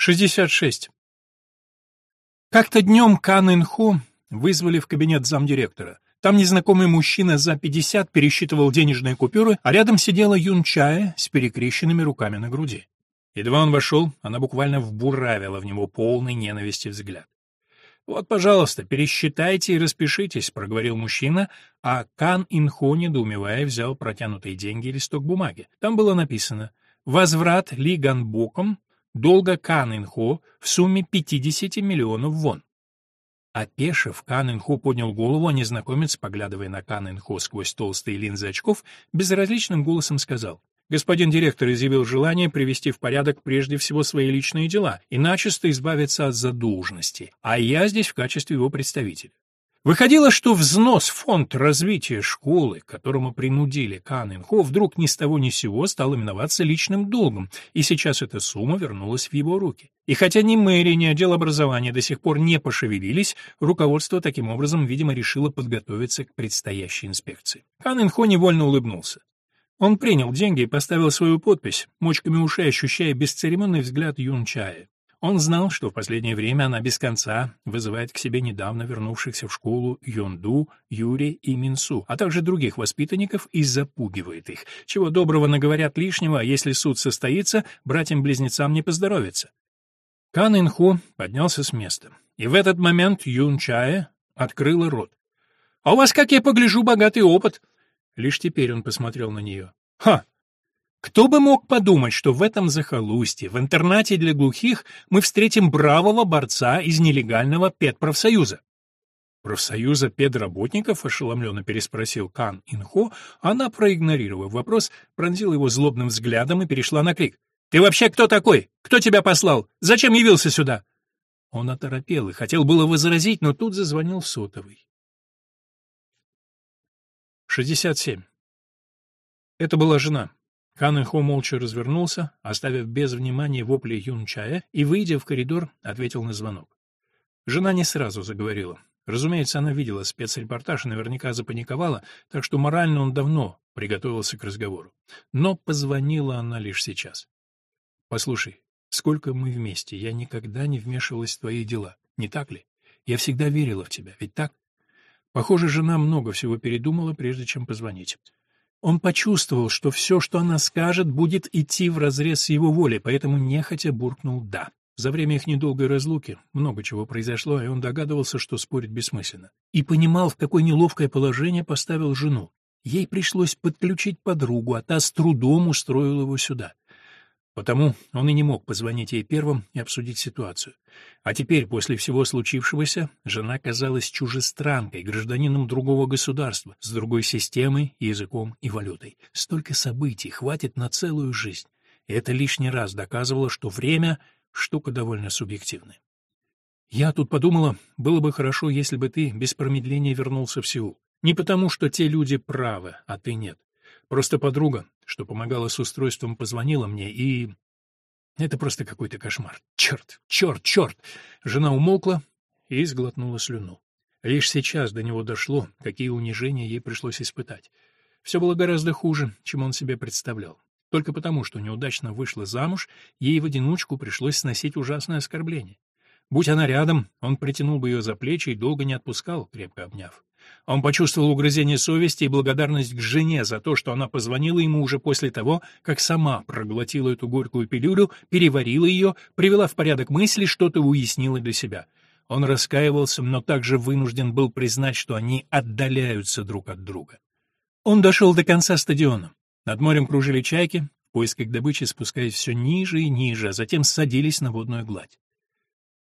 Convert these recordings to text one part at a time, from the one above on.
66. Как-то днем Кан Инхо вызвали в кабинет замдиректора. Там незнакомый мужчина за 50 пересчитывал денежные купюры, а рядом сидела Юн Чая с перекрещенными руками на груди. Едва он вошел, она буквально вбуравила в него полный ненависти взгляд. «Вот, пожалуйста, пересчитайте и распишитесь», — проговорил мужчина, а Кан Инхо, недоумевая, взял протянутые деньги и листок бумаги. Там было написано «Возврат Ли Ганбоком долга Кан Инхо в сумме 50 миллионов вон». Опешив, Кан Инхо поднял голову, а незнакомец, поглядывая на Кан Инхо сквозь толстые линзы очков, безразличным голосом сказал Господин директор изъявил желание привести в порядок прежде всего свои личные дела и начисто избавиться от задолженности, а я здесь в качестве его представителя. Выходило, что взнос в фонд развития школы, которому принудили Кан Инхо, вдруг ни с того ни с сего стал именоваться личным долгом, и сейчас эта сумма вернулась в его руки. И хотя ни мэрия, ни отдел образования до сих пор не пошевелились, руководство таким образом, видимо, решило подготовиться к предстоящей инспекции. Кан Инхо невольно улыбнулся. Он принял деньги и поставил свою подпись, мочками ушей ощущая бесцеремонный взгляд Юн Чая. Он знал, что в последнее время она без конца вызывает к себе недавно вернувшихся в школу Йонду, Юри и Минсу, а также других воспитанников и запугивает их. Чего доброго наговорят лишнего, а если суд состоится, братьям-близнецам не поздоровится. Кан Инху поднялся с места. И в этот момент Юн Чая открыла рот. «А у вас, как я погляжу, богатый опыт. Лишь теперь он посмотрел на нее. «Ха! Кто бы мог подумать, что в этом захолустье, в интернате для глухих, мы встретим бравого борца из нелегального педпрофсоюза?» «Профсоюза педработников?» — ошеломленно переспросил Кан Инхо. Она, проигнорировав вопрос, пронзила его злобным взглядом и перешла на крик. «Ты вообще кто такой? Кто тебя послал? Зачем явился сюда?» Он оторопел и хотел было возразить, но тут зазвонил сотовый. 67. Это была жена. Хан Хо молча развернулся, оставив без внимания вопли Юн Чая, и, выйдя в коридор, ответил на звонок. Жена не сразу заговорила. Разумеется, она видела спецрепортаж и наверняка запаниковала, так что морально он давно приготовился к разговору. Но позвонила она лишь сейчас. «Послушай, сколько мы вместе, я никогда не вмешивалась в твои дела, не так ли? Я всегда верила в тебя, ведь так? Похоже, жена много всего передумала, прежде чем позвонить. Он почувствовал, что все, что она скажет, будет идти вразрез с его волей, поэтому нехотя буркнул «да». За время их недолгой разлуки много чего произошло, и он догадывался, что спорить бессмысленно. И понимал, в какое неловкое положение поставил жену. Ей пришлось подключить подругу, а та с трудом устроила его сюда. Потому он и не мог позвонить ей первым и обсудить ситуацию. А теперь, после всего случившегося, жена казалась чужестранкой, гражданином другого государства, с другой системой, языком и валютой. Столько событий хватит на целую жизнь. И это лишний раз доказывало, что время — штука довольно субъективная. Я тут подумала, было бы хорошо, если бы ты без промедления вернулся в Сеул. Не потому, что те люди правы, а ты нет. Просто подруга, что помогала с устройством, позвонила мне, и... Это просто какой-то кошмар. Черт, черт, черт! Жена умолкла и сглотнула слюну. Лишь сейчас до него дошло, какие унижения ей пришлось испытать. Все было гораздо хуже, чем он себе представлял. Только потому, что неудачно вышла замуж, ей в одиночку пришлось сносить ужасное оскорбление. Будь она рядом, он притянул бы ее за плечи и долго не отпускал, крепко обняв. Он почувствовал угрызение совести и благодарность к жене за то, что она позвонила ему уже после того, как сама проглотила эту горькую пилюлю, переварила ее, привела в порядок мысли, что-то уяснила для себя. Он раскаивался, но также вынужден был признать, что они отдаляются друг от друга. Он дошел до конца стадиона. Над морем кружили чайки, в поисках добычи спускаясь все ниже и ниже, а затем садились на водную гладь.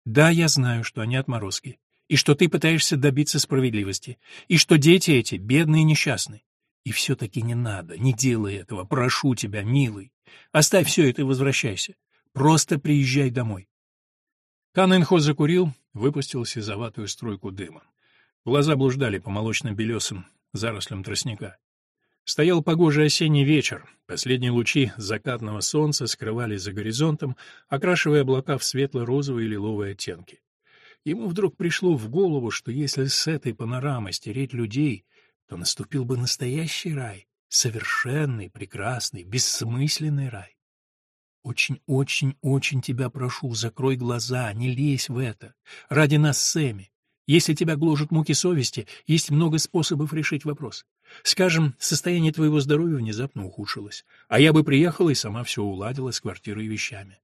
Да, я знаю, что они отморозки и что ты пытаешься добиться справедливости, и что дети эти бедные и несчастные. И все-таки не надо, не делай этого, прошу тебя, милый. Оставь все это и возвращайся. Просто приезжай домой. Кан Энхо закурил, выпустил сизоватую струйку дыма. Глаза блуждали по молочно-белесым зарослям тростника. Стоял погожий осенний вечер, последние лучи закатного солнца скрывались за горизонтом, окрашивая облака в светло-розовые и лиловые оттенки. Ему вдруг пришло в голову, что если с этой панорамы стереть людей, то наступил бы настоящий рай, совершенный, прекрасный, бессмысленный рай. Очень-очень-очень тебя прошу, закрой глаза, не лезь в это. Ради нас Сэмми. Если тебя гложет муки совести, есть много способов решить вопрос. Скажем, состояние твоего здоровья внезапно ухудшилось, а я бы приехала и сама все уладила с квартирой и вещами.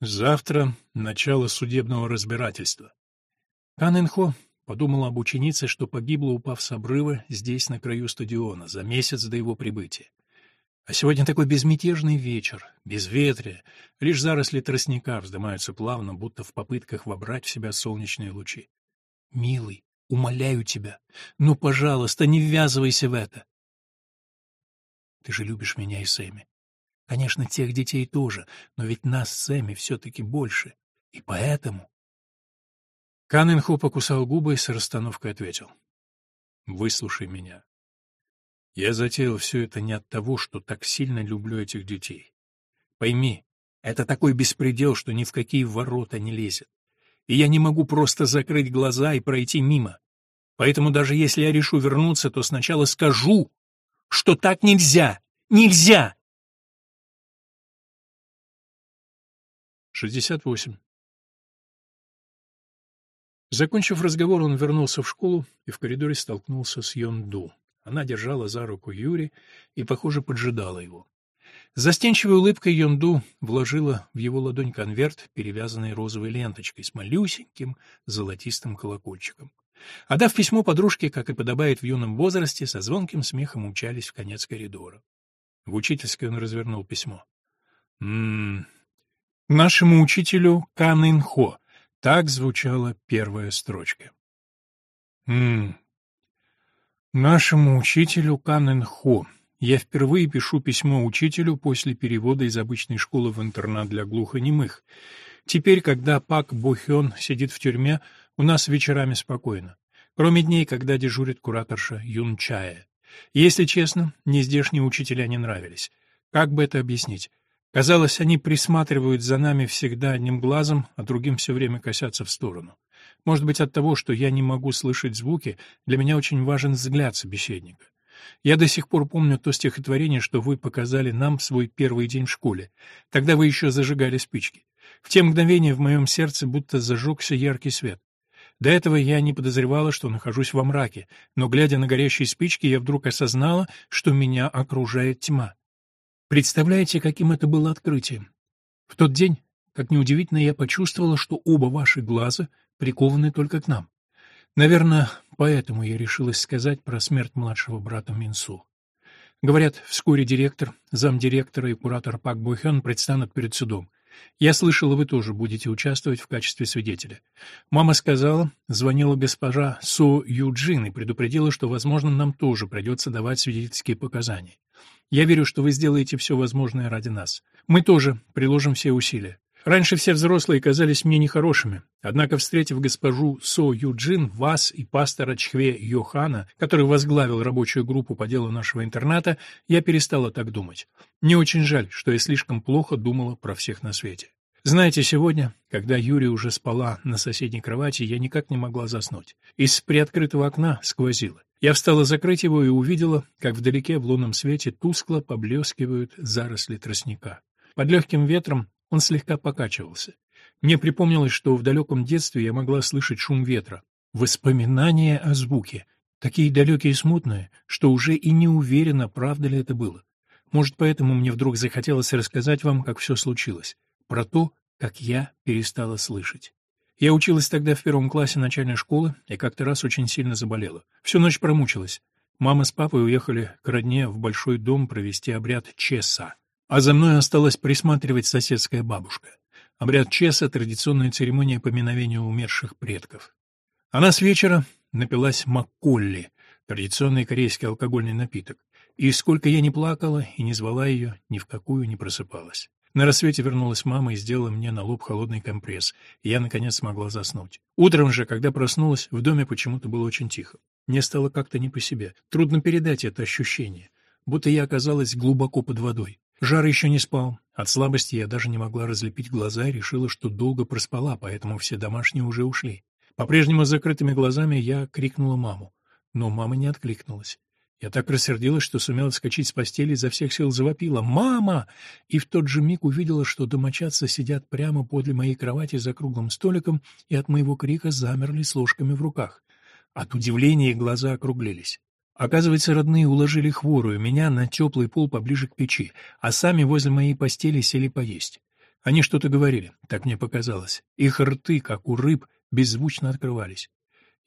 Завтра начало судебного разбирательства. Канэнхо подумала об ученице, что погибла, упав с обрыва здесь, на краю стадиона, за месяц до его прибытия. А сегодня такой безмятежный вечер, безветрие, лишь заросли тростника вздымаются плавно, будто в попытках вобрать в себя солнечные лучи. Милый, умоляю тебя, ну, пожалуйста, не ввязывайся в это. Ты же любишь меня и Сэмми. Конечно, тех детей тоже, но ведь нас с Сэмми все-таки больше. И поэтому... Канненхо покусал губы и с расстановкой ответил. «Выслушай меня. Я затеял все это не от того, что так сильно люблю этих детей. Пойми, это такой беспредел, что ни в какие ворота не лезет. И я не могу просто закрыть глаза и пройти мимо. Поэтому даже если я решу вернуться, то сначала скажу, что так нельзя. Нельзя! 68. Закончив разговор, он вернулся в школу и в коридоре столкнулся с Йонду. Она держала за руку Юри и, похоже, поджидала его. Застенчивой улыбкой Йонду вложила в его ладонь конверт, перевязанный розовой ленточкой с малюсеньким золотистым колокольчиком. Отдав письмо подружке, как и подобает в юном возрасте, со звонким смехом умчались в конец коридора. В учительской он развернул письмо. «М-м-м... Нашему учителю Кан Инхо». Так звучала первая строчка. «М-м... Нашему учителю Канэн Хо. Я впервые пишу письмо учителю после перевода из обычной школы в интернат для глухонемых. Теперь, когда Пак Бохён сидит в тюрьме, у нас вечерами спокойно. Кроме дней, когда дежурит кураторша Юн Чая. Если честно, мне здешние учителя не нравились. Как бы это объяснить? Казалось, они присматривают за нами всегда одним глазом, а другим все время косятся в сторону. Может быть, от того, что я не могу слышать звуки, для меня очень важен взгляд собеседника. Я до сих пор помню то стихотворение, что вы показали нам в свой первый день в школе. Тогда вы еще зажигали спички. В те мгновения в моем сердце будто зажегся яркий свет. До этого я не подозревала, что нахожусь во мраке, но, глядя на горящие спички, я вдруг осознала, что меня окружает тьма. Представляете, каким это было открытием? В тот день, как неудивительно, я почувствовала, что оба ваши глаза — прикованы только к нам. Наверное, поэтому я решилась сказать про смерть младшего брата Минсу. Говорят, вскоре директор, замдиректора и куратор Пак Бохён предстанут перед судом. Я слышала, вы тоже будете участвовать в качестве свидетеля. Мама сказала, звонила госпожа Со Юджин и предупредила, что, возможно, нам тоже придется давать свидетельские показания. Я верю, что вы сделаете все возможное ради нас. Мы тоже приложим все усилия. Раньше все взрослые казались мне нехорошими, однако, встретив госпожу Со Юджин, вас и пастора Чхве Йохана, который возглавил рабочую группу по делу нашего интерната, я перестала так думать. Мне очень жаль, что я слишком плохо думала про всех на свете. Знаете, сегодня, когда Юрия уже спала на соседней кровати, я никак не могла заснуть. Из приоткрытого окна сквозило. Я встала закрыть его и увидела, как вдалеке в лунном свете тускло поблескивают заросли тростника. Под легким ветром он слегка покачивался. Мне припомнилось, что в далеком детстве я могла слышать шум ветра. Воспоминания о звуке. Такие далекие и смутные, что уже и не уверена, правда ли это было. Может, поэтому мне вдруг захотелось рассказать вам, как все случилось. Про то, как я перестала слышать. Я училась тогда в первом классе начальной школы и как-то раз очень сильно заболела. Всю ночь промучилась. Мама с папой уехали к родне в большой дом провести обряд Чеса а за мной осталась присматривать соседская бабушка. Обряд Чеса — традиционная церемония поминовения умерших предков. Она с вечера напилась макколли, традиционный корейский алкогольный напиток, и сколько я не плакала и не звала ее, ни в какую не просыпалась. На рассвете вернулась мама и сделала мне на лоб холодный компресс, я, наконец, смогла заснуть. Утром же, когда проснулась, в доме почему-то было очень тихо. Мне стало как-то не по себе. Трудно передать это ощущение, будто я оказалась глубоко под водой. Жар еще не спал. От слабости я даже не могла разлепить глаза и решила, что долго проспала, поэтому все домашние уже ушли. По-прежнему с закрытыми глазами я крикнула маму, но мама не откликнулась. Я так рассердилась, что сумела скачать с постели и изо всех сил завопила «Мама!» и в тот же миг увидела, что домочадцы сидят прямо подле моей кровати за круглым столиком и от моего крика замерли с ложками в руках. От удивления глаза округлились. Оказывается, родные уложили хворую меня на теплый пол поближе к печи, а сами возле моей постели сели поесть. Они что-то говорили, так мне показалось. Их рты, как у рыб, беззвучно открывались.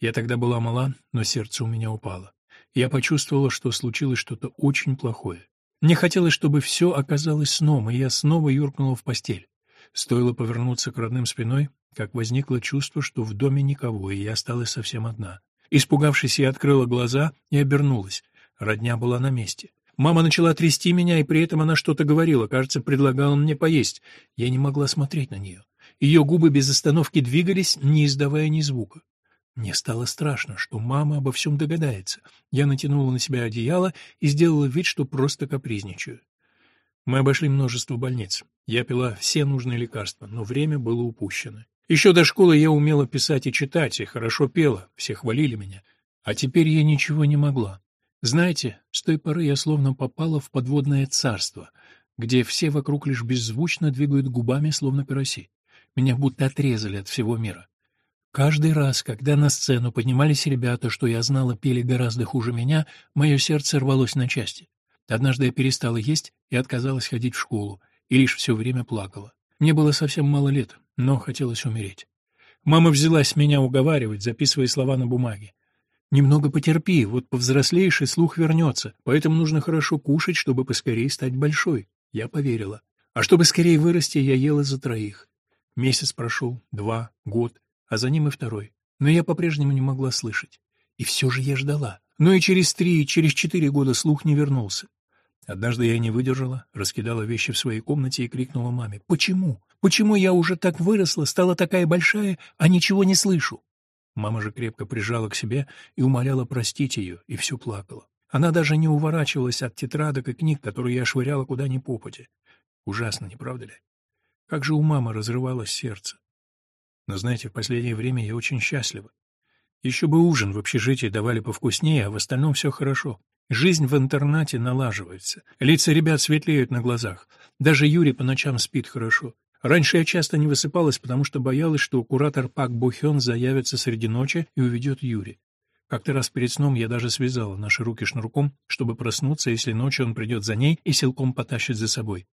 Я тогда была мала, но сердце у меня упало. Я почувствовала, что случилось что-то очень плохое. Мне хотелось, чтобы все оказалось сном, и я снова юркнула в постель. Стоило повернуться к родным спиной, как возникло чувство, что в доме никого, и я осталась совсем одна. Испугавшись, я открыла глаза и обернулась. Родня была на месте. Мама начала трясти меня, и при этом она что-то говорила, кажется, предлагала мне поесть. Я не могла смотреть на нее. Ее губы без остановки двигались, не издавая ни звука. Мне стало страшно, что мама обо всем догадается. Я натянула на себя одеяло и сделала вид, что просто капризничаю. Мы обошли множество больниц. Я пила все нужные лекарства, но время было упущено. Еще до школы я умела писать и читать, и хорошо пела, все хвалили меня. А теперь я ничего не могла. Знаете, с той поры я словно попала в подводное царство, где все вокруг лишь беззвучно двигают губами, словно караси. Меня будто отрезали от всего мира. Каждый раз, когда на сцену поднимались ребята, что я знала, пели гораздо хуже меня, мое сердце рвалось на части. Однажды я перестала есть и отказалась ходить в школу, и лишь все время плакала. Мне было совсем мало лет, но хотелось умереть. Мама взялась меня уговаривать, записывая слова на бумаге. «Немного потерпи, вот повзрослеешь, и слух вернется, поэтому нужно хорошо кушать, чтобы поскорее стать большой». Я поверила. А чтобы скорее вырасти, я ела за троих. Месяц прошел, два, год а за ним и второй. Но я по-прежнему не могла слышать. И все же я ждала. Но и через три, и через четыре года слух не вернулся. Однажды я не выдержала, раскидала вещи в своей комнате и крикнула маме. «Почему? Почему я уже так выросла, стала такая большая, а ничего не слышу?» Мама же крепко прижала к себе и умоляла простить ее, и все плакала. Она даже не уворачивалась от тетрадок и книг, которые я швыряла куда ни попадя. Ужасно, не правда ли? Как же у мамы разрывалось сердце. Но, знаете, в последнее время я очень счастлива. Еще бы ужин в общежитии давали повкуснее, а в остальном все хорошо. Жизнь в интернате налаживается. Лица ребят светлеют на глазах. Даже Юрий по ночам спит хорошо. Раньше я часто не высыпалась, потому что боялась, что куратор Пак Бухен заявится среди ночи и уведет Юри. Как-то раз перед сном я даже связала наши руки шнурком, чтобы проснуться, если ночью он придет за ней и силком потащит за собой.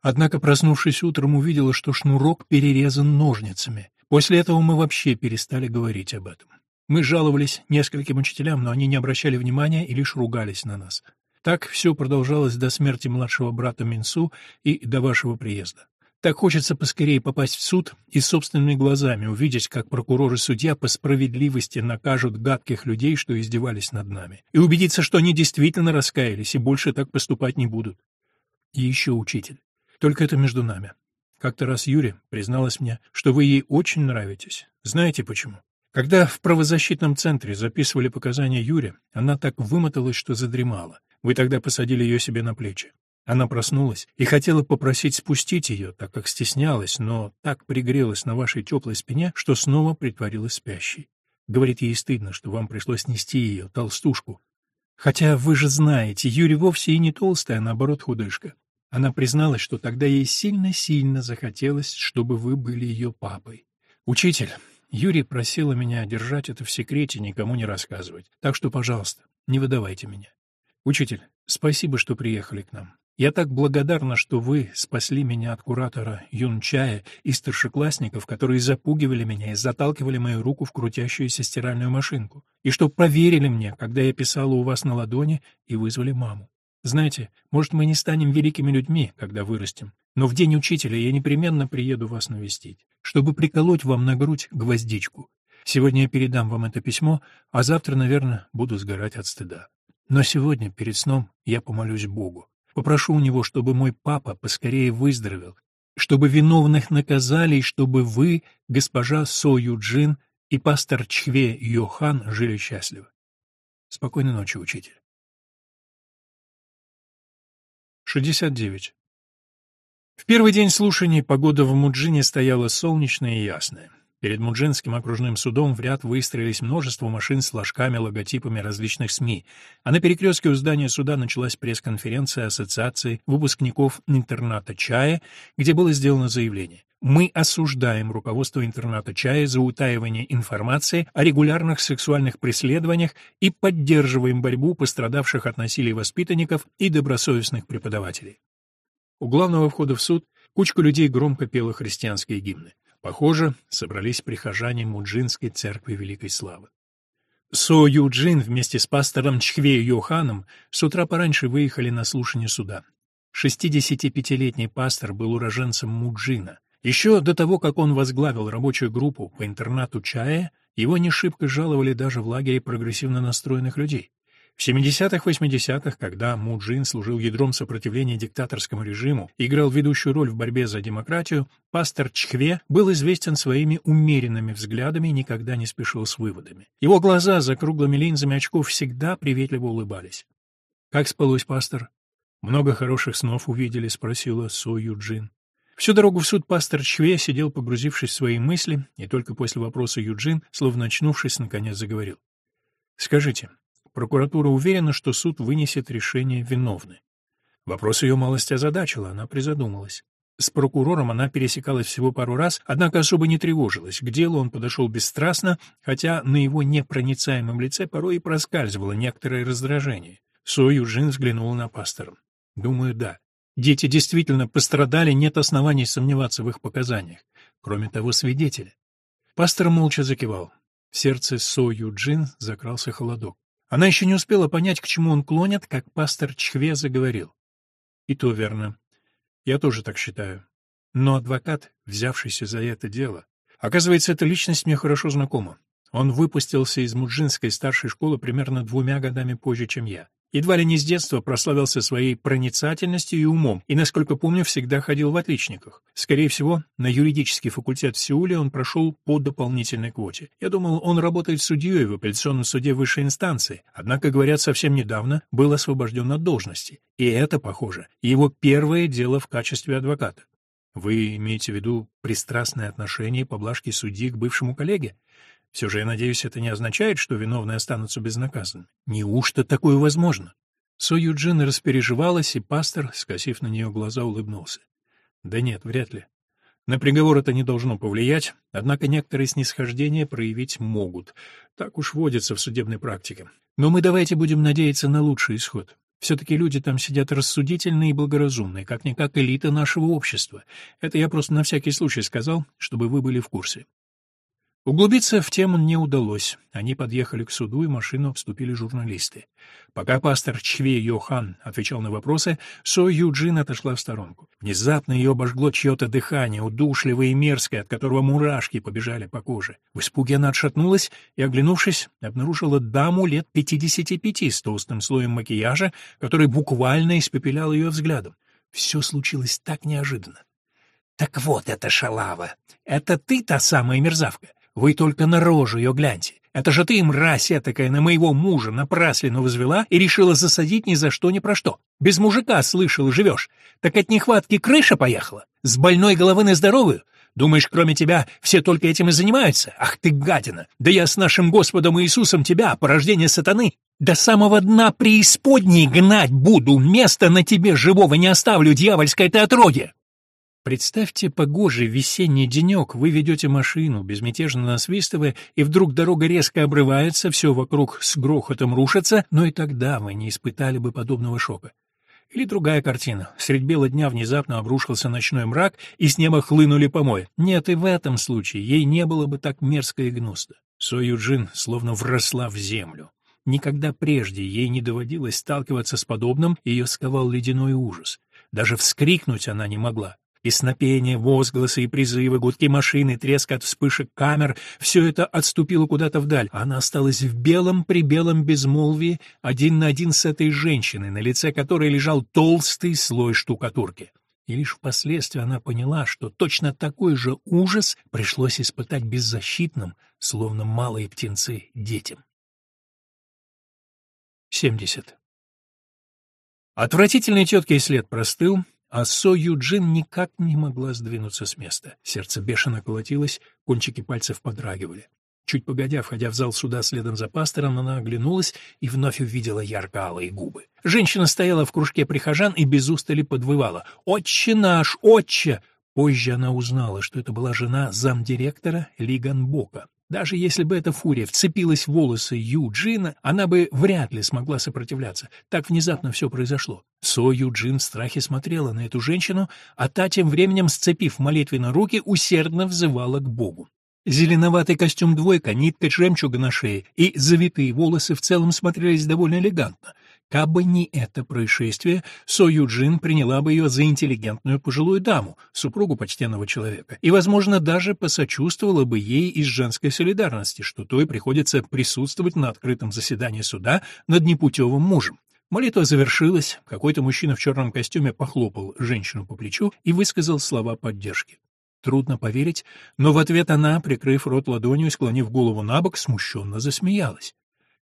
Однако, проснувшись утром, увидела, что шнурок перерезан ножницами. После этого мы вообще перестали говорить об этом. Мы жаловались нескольким учителям, но они не обращали внимания и лишь ругались на нас. Так все продолжалось до смерти младшего брата Минсу и до вашего приезда. Так хочется поскорее попасть в суд и собственными глазами увидеть, как прокурор и судья по справедливости накажут гадких людей, что издевались над нами, и убедиться, что они действительно раскаялись и больше так поступать не будут. И еще учитель. Только это между нами. Как-то раз Юрия призналась мне, что вы ей очень нравитесь. Знаете почему? Когда в правозащитном центре записывали показания Юре, она так вымоталась, что задремала. Вы тогда посадили ее себе на плечи. Она проснулась и хотела попросить спустить ее, так как стеснялась, но так пригрелась на вашей теплой спине, что снова притворилась спящей. Говорит, ей стыдно, что вам пришлось нести ее, толстушку. Хотя вы же знаете, Юрий вовсе и не толстая, а наоборот худышка. Она призналась, что тогда ей сильно-сильно захотелось, чтобы вы были ее папой. «Учитель, Юрий просила меня держать это в секрете, никому не рассказывать. Так что, пожалуйста, не выдавайте меня. Учитель, спасибо, что приехали к нам. Я так благодарна, что вы спасли меня от куратора Юнчая и старшеклассников, которые запугивали меня и заталкивали мою руку в крутящуюся стиральную машинку, и что поверили мне, когда я писала у вас на ладони и вызвали маму. Знаете, может, мы не станем великими людьми, когда вырастем, но в день учителя я непременно приеду вас навестить, чтобы приколоть вам на грудь гвоздичку. Сегодня я передам вам это письмо, а завтра, наверное, буду сгорать от стыда. Но сегодня, перед сном, я помолюсь Богу. Попрошу у него, чтобы мой папа поскорее выздоровел, чтобы виновных наказали, и чтобы вы, госпожа Со Юджин и пастор Чхве Йохан жили счастливо. Спокойной ночи, учитель. 69. В первый день слушаний погода в Муджине стояла солнечная и ясная. Перед Муджинским окружным судом в ряд выстроились множество машин с флажками, логотипами различных СМИ, а на перекрестке у здания суда началась пресс-конференция Ассоциации выпускников интерната «Чая», где было сделано заявление. Мы осуждаем руководство интерната «Чая» за утаивание информации о регулярных сексуальных преследованиях и поддерживаем борьбу пострадавших от насилия воспитанников и добросовестных преподавателей. У главного входа в суд кучка людей громко пела христианские гимны. Похоже, собрались прихожане Муджинской церкви Великой Славы. Со Юджин вместе с пастором Чхве Йоханом с утра пораньше выехали на слушание суда. 65-летний пастор был уроженцем Муджина. Еще до того, как он возглавил рабочую группу по интернату Чая, его не шибко жаловали даже в лагере прогрессивно настроенных людей. В 70-х-80-х, когда Муджин служил ядром сопротивления диктаторскому режиму играл ведущую роль в борьбе за демократию, пастор Чхве был известен своими умеренными взглядами и никогда не спешил с выводами. Его глаза за круглыми линзами очков всегда приветливо улыбались. «Как спалось, пастор?» «Много хороших снов увидели?» — спросила Со Юджин. Всю дорогу в суд пастор Чхве сидел, погрузившись в свои мысли, и только после вопроса Юджин, словно очнувшись, наконец заговорил. «Скажите, Прокуратура уверена, что суд вынесет решение виновны. Вопрос ее малость озадачил, она призадумалась. С прокурором она пересекалась всего пару раз, однако особо не тревожилась. К делу он подошел бесстрастно, хотя на его непроницаемом лице порой и проскальзывало некоторое раздражение. Со Южин взглянула на пастора. «Думаю, да. Дети действительно пострадали, нет оснований сомневаться в их показаниях. Кроме того, свидетели». Пастор молча закивал. В сердце Со Юджин закрался холодок. Она еще не успела понять, к чему он клонит, как пастор Чхве заговорил. И то верно. Я тоже так считаю. Но адвокат, взявшийся за это дело... Оказывается, эта личность мне хорошо знакома. Он выпустился из Муджинской старшей школы примерно двумя годами позже, чем я. Едва ли не с детства прославился своей проницательностью и умом, и, насколько помню, всегда ходил в отличниках. Скорее всего, на юридический факультет в Сеуле он прошел по дополнительной квоте. Я думал, он работает судьей в апелляционном суде высшей инстанции, однако, говорят, совсем недавно был освобожден от должности. И это, похоже, его первое дело в качестве адвоката. Вы имеете в виду пристрастное отношение поблажки судьи к бывшему коллеге? Все же, я надеюсь, это не означает, что виновные останутся безнаказанными. Неужто такое возможно? Со Юджин распереживалась, и пастор, скосив на нее глаза, улыбнулся. Да нет, вряд ли. На приговор это не должно повлиять, однако некоторые снисхождения проявить могут. Так уж водится в судебной практике. Но мы давайте будем надеяться на лучший исход. Все-таки люди там сидят рассудительные и благоразумные, как-никак элита нашего общества. Это я просто на всякий случай сказал, чтобы вы были в курсе. Углубиться в тему не удалось. Они подъехали к суду, и машину обступили журналисты. Пока пастор Чве Йохан отвечал на вопросы, Со Юджин отошла в сторонку. Внезапно ее обожгло чье-то дыхание, удушливое и мерзкое, от которого мурашки побежали по коже. В испуге она отшатнулась и, оглянувшись, обнаружила даму лет 55 с толстым слоем макияжа, который буквально испепелял ее взглядом. Все случилось так неожиданно. «Так вот это шалава! Это ты та самая мерзавка! Вы только на рожу ее гляньте. Это же ты, мразь такая, на моего мужа напраслину возвела и решила засадить ни за что ни про что. Без мужика, слышал, живешь. Так от нехватки крыша поехала? С больной головы на здоровую? Думаешь, кроме тебя, все только этим и занимаются? Ах ты гадина! Да я с нашим Господом Иисусом тебя, порождение сатаны, до самого дна преисподней гнать буду, места на тебе живого не оставлю, дьявольское ты отродье!» Представьте погожий весенний денек, вы ведете машину, безмятежно насвистывая, и вдруг дорога резко обрывается, все вокруг с грохотом рушится, но и тогда вы не испытали бы подобного шока. Или другая картина. Средь бела дня внезапно обрушился ночной мрак, и с неба хлынули помои. Нет, и в этом случае ей не было бы так мерзко и гнусно. Со Юджин словно вросла в землю. Никогда прежде ей не доводилось сталкиваться с подобным, ее сковал ледяной ужас. Даже вскрикнуть она не могла. Песнопение, возгласы и призывы, гудки машины, треск от вспышек камер — все это отступило куда-то вдаль. Она осталась в белом-прибелом безмолвии, один на один с этой женщиной, на лице которой лежал толстый слой штукатурки. И лишь впоследствии она поняла, что точно такой же ужас пришлось испытать беззащитным, словно малые птенцы, детям. 70. Отвратительный теткий след простыл, а Со Юджин никак не могла сдвинуться с места. Сердце бешено колотилось, кончики пальцев подрагивали. Чуть погодя, входя в зал суда следом за пастором, она оглянулась и вновь увидела ярко-алые губы. Женщина стояла в кружке прихожан и без устали подвывала «Отче наш! Отче!» Позже она узнала, что это была жена замдиректора Лиганбока. Даже если бы эта фурия вцепилась в волосы Юджина, она бы вряд ли смогла сопротивляться. Так внезапно все произошло. Со Юджин в страхе смотрела на эту женщину, а та тем временем, сцепив молитвенно руки, усердно взывала к Богу. Зеленоватый костюм двойка, нитка жемчуга на шее и завитые волосы в целом смотрелись довольно элегантно. Кабы не это происшествие, Со Юджин приняла бы ее за интеллигентную пожилую даму, супругу почтенного человека, и, возможно, даже посочувствовала бы ей из женской солидарности, что той приходится присутствовать на открытом заседании суда над непутевым мужем. Молитва завершилась, какой-то мужчина в черном костюме похлопал женщину по плечу и высказал слова поддержки. Трудно поверить, но в ответ она, прикрыв рот ладонью и склонив голову на бок, смущенно засмеялась.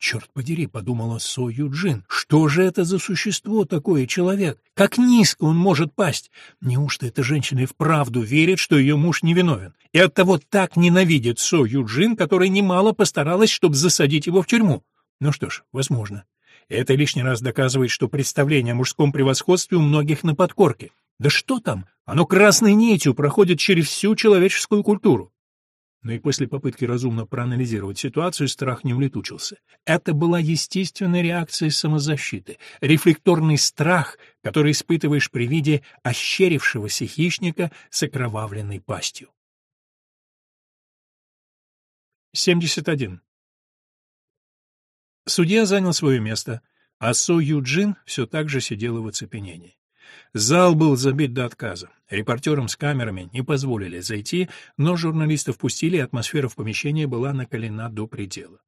«Черт подери», — подумала Со Юджин, — «что же это за существо такое, человек? Как низко он может пасть? Неужто эта женщина и вправду верит, что ее муж невиновен? И оттого так ненавидит Со Юджин, которая немало постаралась, чтобы засадить его в тюрьму? Ну что ж, возможно. Это лишний раз доказывает, что представление о мужском превосходстве у многих на подкорке. Да что там, оно красной нитью проходит через всю человеческую культуру. Но и после попытки разумно проанализировать ситуацию страх не улетучился. Это была естественная реакция самозащиты, рефлекторный страх, который испытываешь при виде ощерившегося хищника с окровавленной пастью. 71. Судья занял свое место, а Со Юджин все так же сидела в оцепенении. Зал был забит до отказа. Репортерам с камерами не позволили зайти, но журналистов пустили, и атмосфера в помещении была накалена до предела.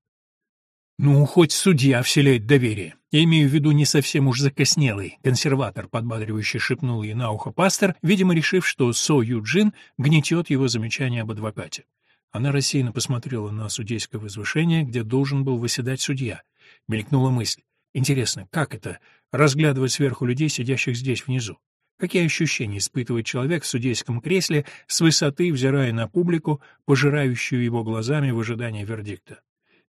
«Ну, хоть судья вселяет доверие. Я имею в виду не совсем уж закоснелый. Консерватор, подбадривающий, шепнул ей на ухо пастор, видимо, решив, что Со Юджин гнетет его замечание об адвокате. Она рассеянно посмотрела на судейское возвышение, где должен был выседать судья. Мелькнула мысль. Интересно, как это — разглядывать сверху людей, сидящих здесь внизу? Какие ощущения испытывает человек в судейском кресле с высоты, взирая на публику, пожирающую его глазами в ожидании вердикта?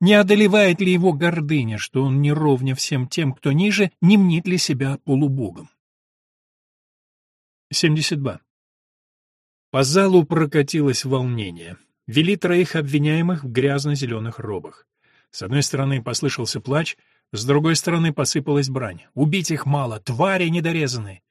Не одолевает ли его гордыня, что он не ровня всем тем, кто ниже, не мнит ли себя полубогом? 72. По залу прокатилось волнение. Вели троих обвиняемых в грязно-зеленых робах. С одной стороны послышался плач, с другой стороны посыпалась брань. «Убить их мало! Твари недорезанные!»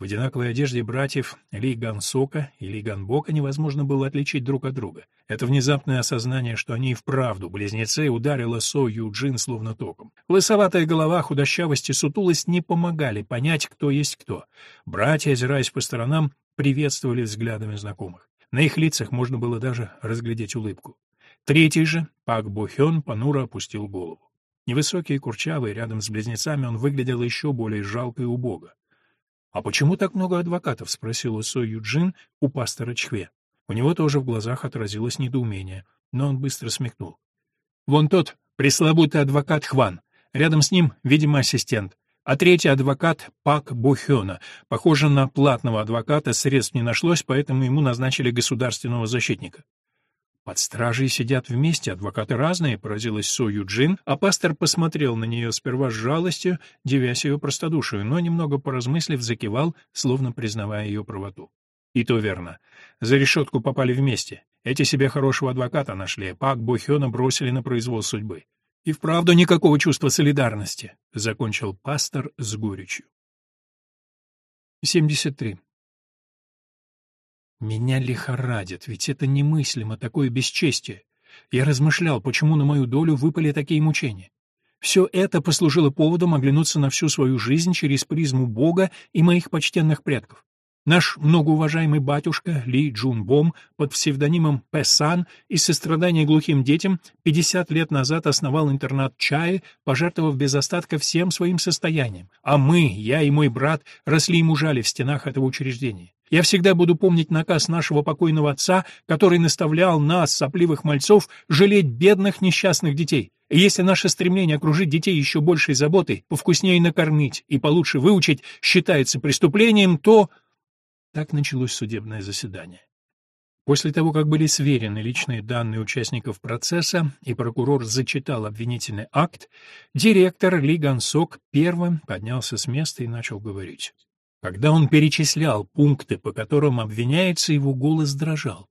В одинаковой одежде братьев Ли Гансока и Ли Ганбока невозможно было отличить друг от друга. Это внезапное осознание, что они и вправду близнецы, ударило Со Юджин словно током. Лысоватая голова, худощавость и сутулость не помогали понять, кто есть кто. Братья, озираясь по сторонам, приветствовали взглядами знакомых. На их лицах можно было даже разглядеть улыбку. Третий же, Пак Бохён, понуро опустил голову. Невысокий и курчавый, рядом с близнецами он выглядел еще более жалко и убого. «А почему так много адвокатов?» — спросил Со Юджин у пастора Чхве. У него тоже в глазах отразилось недоумение, но он быстро смекнул. «Вон тот, пресловутый адвокат Хван. Рядом с ним, видимо, ассистент. А третий адвокат — Пак Бухёна. Похоже, на платного адвоката средств не нашлось, поэтому ему назначили государственного защитника. Под стражей сидят вместе, адвокаты разные, поразилась Со Юджин, а пастор посмотрел на нее сперва с жалостью, девясь ее простодушию, но, немного поразмыслив, закивал, словно признавая ее правоту. И то верно. За решетку попали вместе. Эти себе хорошего адвоката нашли, Пак Бухена бросили на произвол судьбы. И вправду никакого чувства солидарности, — закончил пастор с горечью. 73. Меня лихорадит, ведь это немыслимо, такое бесчестие. Я размышлял, почему на мою долю выпали такие мучения. Все это послужило поводом оглянуться на всю свою жизнь через призму Бога и моих почтенных предков. Наш многоуважаемый батюшка Ли Джун Бом под псевдонимом Пэсан из сострадания глухим детям 50 лет назад основал интернат Чаи, пожертвовав без остатка всем своим состоянием. А мы, я и мой брат, росли и мужали в стенах этого учреждения. Я всегда буду помнить наказ нашего покойного отца, который наставлял нас, сопливых мальцов, жалеть бедных несчастных детей. И если наше стремление окружить детей еще большей заботой, повкуснее накормить и получше выучить считается преступлением, то... Так началось судебное заседание. После того, как были сверены личные данные участников процесса и прокурор зачитал обвинительный акт, директор Ли Гансок первым поднялся с места и начал говорить. Когда он перечислял пункты, по которым обвиняется, его голос дрожал.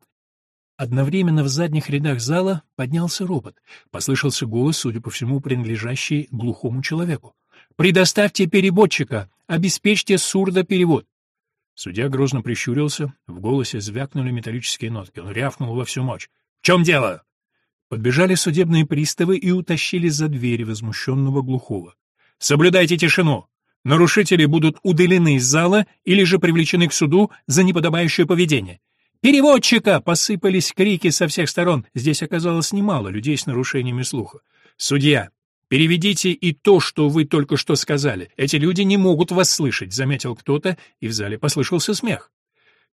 Одновременно в задних рядах зала поднялся робот. Послышался голос, судя по всему, принадлежащий глухому человеку. «Предоставьте переводчика! Обеспечьте сурдоперевод!» Судья грозно прищурился, в голосе звякнули металлические нотки. Он рявкнул во всю мощь. «В чем дело?» Подбежали судебные приставы и утащили за двери возмущенного глухого. «Соблюдайте тишину! Нарушители будут удалены из зала или же привлечены к суду за неподобающее поведение. «Переводчика!» — посыпались крики со всех сторон. Здесь оказалось немало людей с нарушениями слуха. «Судья, Переведите и то, что вы только что сказали. Эти люди не могут вас слышать, заметил кто-то, и в зале послышался смех.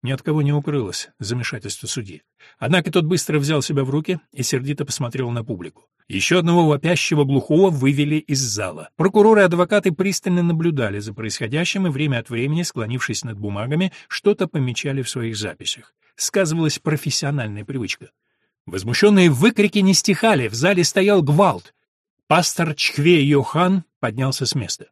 Ни от кого не укрылось замешательство судьи. Однако тот быстро взял себя в руки и сердито посмотрел на публику. Еще одного вопящего глухого вывели из зала. Прокуроры и адвокаты пристально наблюдали за происходящим и время от времени, склонившись над бумагами, что-то помечали в своих записях. Сказывалась профессиональная привычка. Возмущенные выкрики не стихали, в зале стоял гвалт. Пастор Чхве Йохан поднялся с места.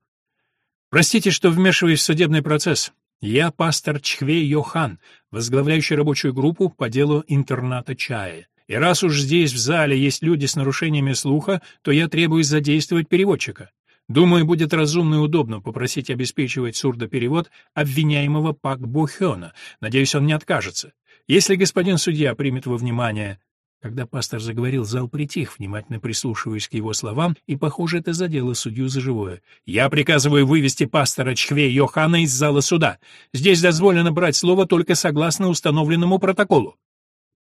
«Простите, что вмешиваюсь в судебный процесс. Я пастор Чхве Йохан, возглавляющий рабочую группу по делу интерната Чая. И раз уж здесь в зале есть люди с нарушениями слуха, то я требую задействовать переводчика. Думаю, будет разумно и удобно попросить обеспечивать сурдоперевод обвиняемого Пак Бохёна. Надеюсь, он не откажется. Если господин судья примет во внимание когда пастор заговорил, зал притих, внимательно прислушиваясь к его словам, и, похоже, это задело судью за живое. «Я приказываю вывести пастора Чхве Йохана из зала суда. Здесь дозволено брать слово только согласно установленному протоколу».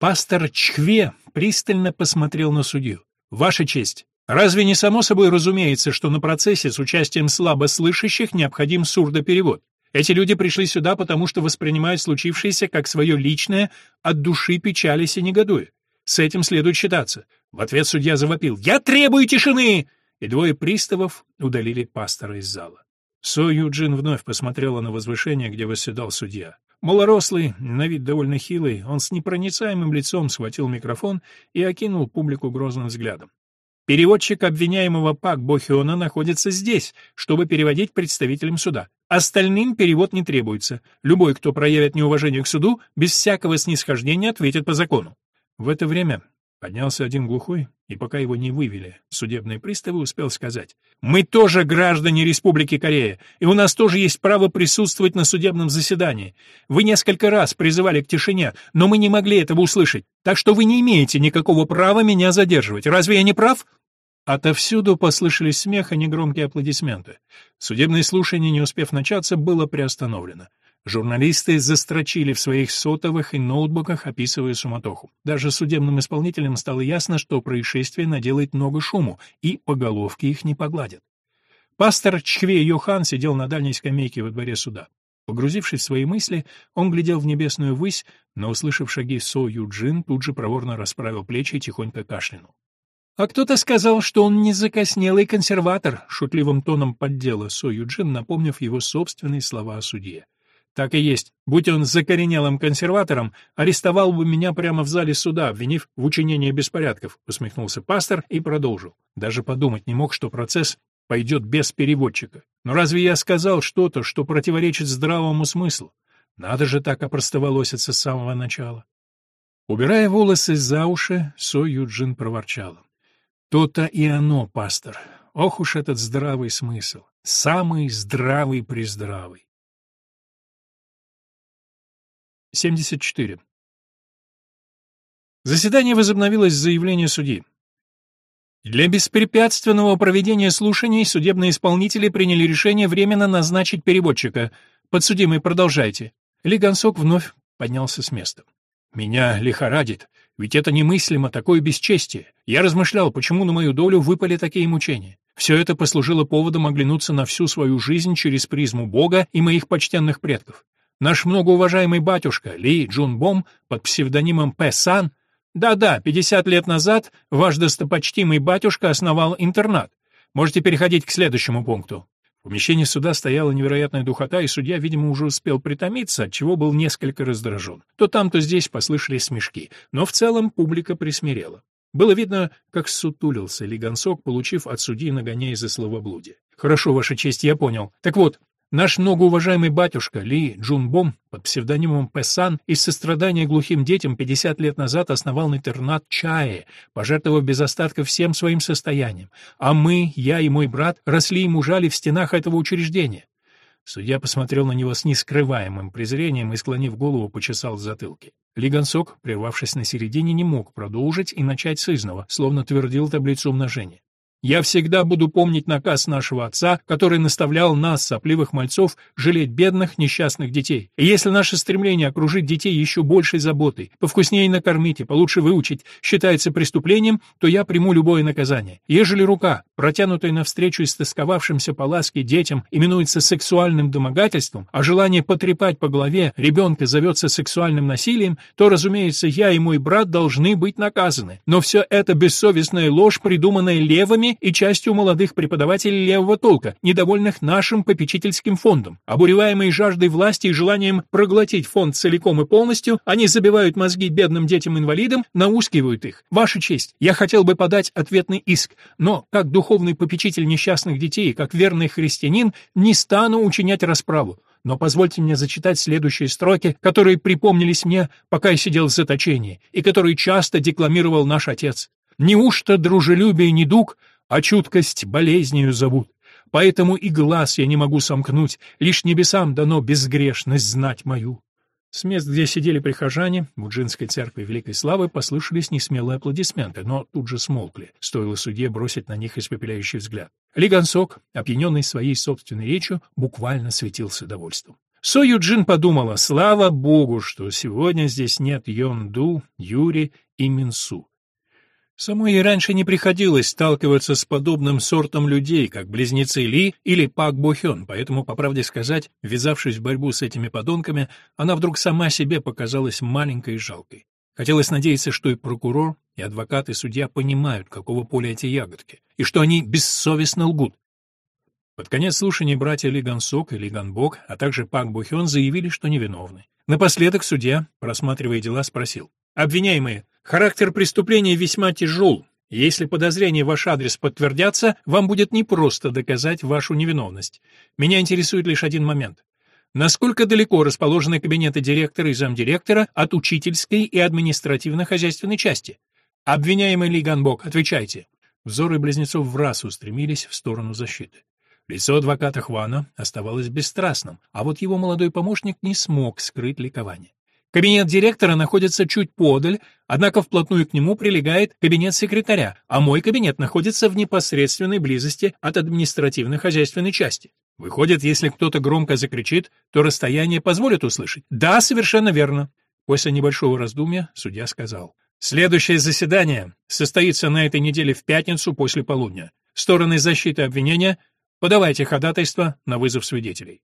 Пастор Чхве пристально посмотрел на судью. «Ваша честь, разве не само собой разумеется, что на процессе с участием слабослышащих необходим сурдоперевод? Эти люди пришли сюда, потому что воспринимают случившееся как свое личное, от души печались и негодуя. С этим следует считаться. В ответ судья завопил «Я требую тишины!» И двое приставов удалили пастора из зала. Со Юджин вновь посмотрела на возвышение, где восседал судья. Малорослый, на вид довольно хилый, он с непроницаемым лицом схватил микрофон и окинул публику грозным взглядом. Переводчик обвиняемого Пак Бохиона находится здесь, чтобы переводить представителям суда. Остальным перевод не требуется. Любой, кто проявит неуважение к суду, без всякого снисхождения ответит по закону. В это время поднялся один глухой, и пока его не вывели, судебные приставы успел сказать, «Мы тоже граждане Республики Корея, и у нас тоже есть право присутствовать на судебном заседании. Вы несколько раз призывали к тишине, но мы не могли этого услышать, так что вы не имеете никакого права меня задерживать. Разве я не прав?» Отовсюду послышались смех и негромкие аплодисменты. Судебное слушание, не успев начаться, было приостановлено. Журналисты застрочили в своих сотовых и ноутбуках, описывая суматоху. Даже судебным исполнителям стало ясно, что происшествие наделает много шуму, и по головке их не погладят. Пастор Чхве Йохан сидел на дальней скамейке во дворе суда. Погрузившись в свои мысли, он глядел в небесную высь, но, услышав шаги Со Юджин, тут же проворно расправил плечи и тихонько кашлянул. «А кто-то сказал, что он не закоснелый консерватор», — шутливым тоном поддела Со Юджин, напомнив его собственные слова о судье. Так и есть. Будь он закоренелым консерватором, арестовал бы меня прямо в зале суда, обвинив в учинении беспорядков, усмехнулся пастор и продолжил. Даже подумать не мог, что процесс пойдет без переводчика. Но разве я сказал что-то, что противоречит здравому смыслу? Надо же так опростоволоситься с самого начала. Убирая волосы за уши, Со Юджин проворчала. То-то и оно, пастор. Ох уж этот здравый смысл. Самый здравый-прездравый. 74. Заседание возобновилось с заявления судьи. Для беспрепятственного проведения слушаний судебные исполнители приняли решение временно назначить переводчика. Подсудимый, продолжайте. Ли Гансок вновь поднялся с места. Меня лихорадит, ведь это немыслимо, такое бесчестие. Я размышлял, почему на мою долю выпали такие мучения. Все это послужило поводом оглянуться на всю свою жизнь через призму Бога и моих почтенных предков. Наш многоуважаемый батюшка Ли Джунбом под псевдонимом П. Сан, да-да, 50 лет назад ваш достопочтимый батюшка основал интернат. Можете переходить к следующему пункту. В помещении суда стояла невероятная духота, и судья, видимо, уже успел притомиться, отчего был несколько раздражен. То там, то здесь послышались смешки, но в целом публика присмирела. Было видно, как сутулился Лигансок, получив от судьи нагоняй за словоблудие. «Хорошо, Ваша честь, я понял. Так вот, Наш многоуважаемый батюшка Ли Джунбом под псевдонимом Пэсан из сострадания глухим детям 50 лет назад основал интернат Чае, пожертвовав без остатка всем своим состоянием. А мы, я и мой брат, росли и мужали в стенах этого учреждения. Судья посмотрел на него с нескрываемым презрением и, склонив голову, почесал в затылке. Ли Гонсок, прервавшись на середине, не мог продолжить и начать с изного, словно твердил таблицу умножения. Я всегда буду помнить наказ нашего отца, который наставлял нас, сопливых мальцов, жалеть бедных, несчастных детей. И если наше стремление окружить детей еще большей заботой, повкуснее накормить и получше выучить, считается преступлением, то я приму любое наказание. Ежели рука, протянутая навстречу истосковавшимся по ласке детям, именуется сексуальным домогательством, а желание потрепать по голове ребенка зовется сексуальным насилием, то, разумеется, я и мой брат должны быть наказаны. Но все это бессовестная ложь, придуманная левыми и частью молодых преподавателей левого толка, недовольных нашим попечительским фондом. Обуреваемые жаждой власти и желанием проглотить фонд целиком и полностью, они забивают мозги бедным детям-инвалидам, наускивают их. Ваша честь, я хотел бы подать ответный иск, но, как духовный попечитель несчастных детей, как верный христианин, не стану учинять расправу. Но позвольте мне зачитать следующие строки, которые припомнились мне, пока я сидел в заточении, и которые часто декламировал наш отец. «Неужто дружелюбие недуг, а чуткость болезнью зовут. Поэтому и глаз я не могу сомкнуть, лишь небесам дано безгрешность знать мою». С мест, где сидели прихожане, в Уджинской церкви Великой Славы послышались несмелые аплодисменты, но тут же смолкли, стоило судье бросить на них испепеляющий взгляд. Ли Гансок, опьяненный своей собственной речью, буквально светился довольством. Со Юджин подумала, слава богу, что сегодня здесь нет Йонду, Юри и Минсу. Самой ей раньше не приходилось сталкиваться с подобным сортом людей, как близнецы Ли или Пак Бохён, поэтому, по правде сказать, ввязавшись в борьбу с этими подонками, она вдруг сама себе показалась маленькой и жалкой. Хотелось надеяться, что и прокурор, и адвокат, и судья понимают, какого поля эти ягодки, и что они бессовестно лгут. Под конец слушаний братья Ли Гансок и Ли Ганбок, а также Пак Бухён заявили, что невиновны. Напоследок судья, просматривая дела, спросил. «Обвиняемые, Характер преступления весьма тяжел. Если подозрения в ваш адрес подтвердятся, вам будет непросто доказать вашу невиновность. Меня интересует лишь один момент. Насколько далеко расположены кабинеты директора и замдиректора от учительской и административно-хозяйственной части? Обвиняемый Ли Ганбок, отвечайте. Взоры близнецов в раз устремились в сторону защиты. Лицо адвоката Хвана оставалось бесстрастным, а вот его молодой помощник не смог скрыть ликование. Кабинет директора находится чуть подаль, однако вплотную к нему прилегает кабинет секретаря, а мой кабинет находится в непосредственной близости от административно-хозяйственной части. Выходит, если кто-то громко закричит, то расстояние позволит услышать. Да, совершенно верно. После небольшого раздумья судья сказал. Следующее заседание состоится на этой неделе в пятницу после полудня. Стороны защиты обвинения подавайте ходатайство на вызов свидетелей.